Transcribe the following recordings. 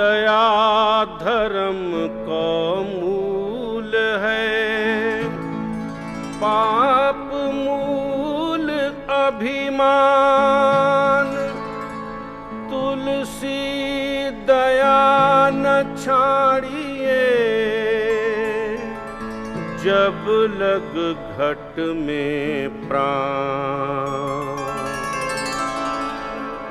दया धर्म को मूल है। पाप मूल अभिमान। तुलसी दया न छाड़िए। जब लग घट में प्राण।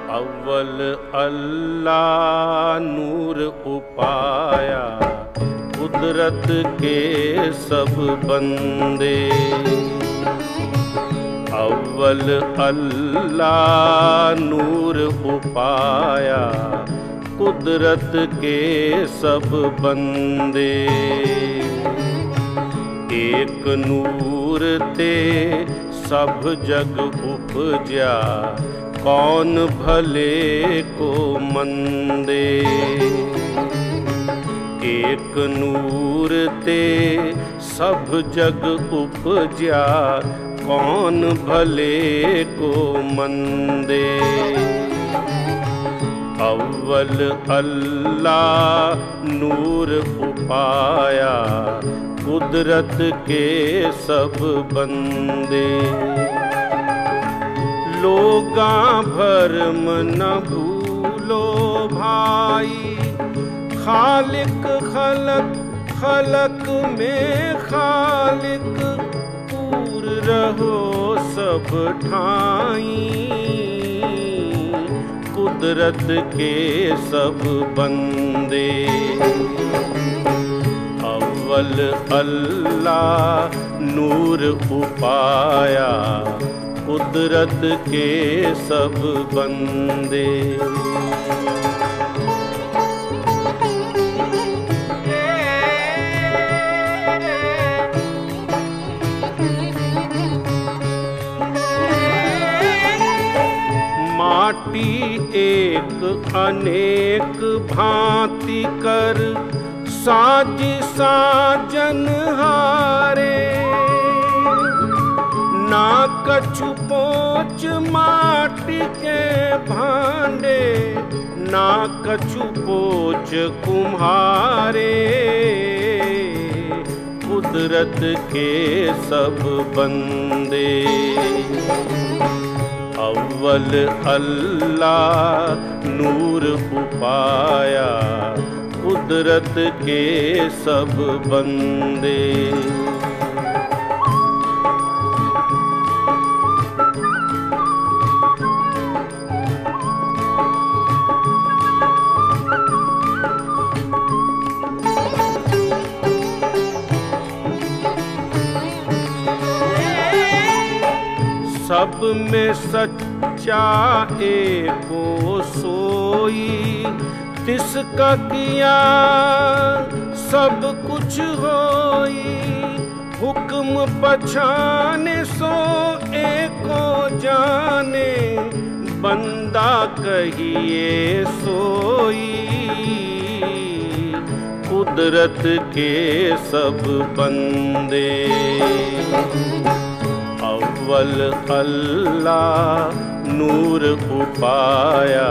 अव्वल अल्लाह नूर उपाया, कुदरत के सब बंदे। अव्वल अल्लाह नूर उपाया, कुदरत के सब बंदे। एक नूर ते सब जग उपजा कौन भले को मंदे? एक नूर ते सब जग उपजा, कौन भले को मंदे? अव्वल अल्लाह नूर उपाया, कुदरत के सब बंदे। लोगा भरम न भूलो भाई। खालिक खलक खलक में खालिक, पूर रहो सब ठाई। कुदरत के सब बंदे। अव्वल अल्लाह नूर उपाया कुदरत के सब बंदे। माटी एक अनेक भांति कर साज साजन हारे। कछु पोच माटी के भांडे, ना कछु पोच कुम्हारे। कुदरत के सब बंदे। अव्वल अल्लाह नूर उपाया कुदरत के सब बंदे। में सच्चा एको सोई। तिसका किया सब कुछ होई। हुक्म पछाने सो एको जाने। बंदा कहिए सोई। कुदरत के सब बंदे। अव्वल अल्लाह नूर उपाया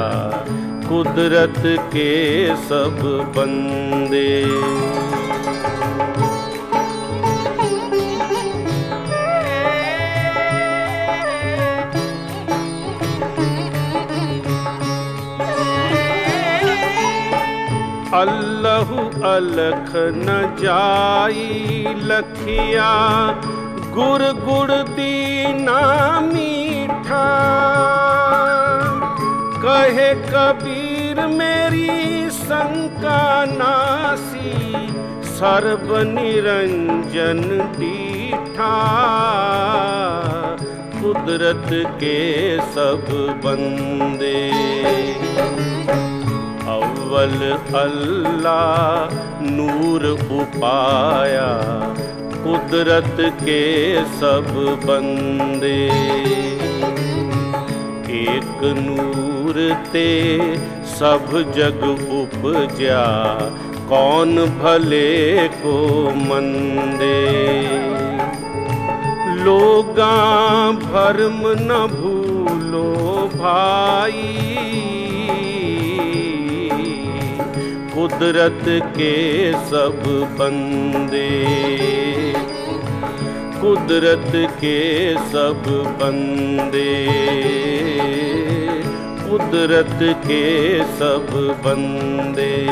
कुदरत के सब बंदे। अल्लाहु अलख न जाई लखिया गुर गुड़ दीना मीठा। कहे कबीर मेरी शंका नासी, सर्व निरंजन दीठा कुदरत के सब बंदे। अव्वल अल्लाह नूर उपाया कुदरत के सब बंदे। एक नूर ते सब जग उपजा, कौन भले को मंदे। लोगा भर्म न भूलो भाई। कुदरत के सब बंदे। कुदरत के सब बंदे। कुदरत के सब बंदे।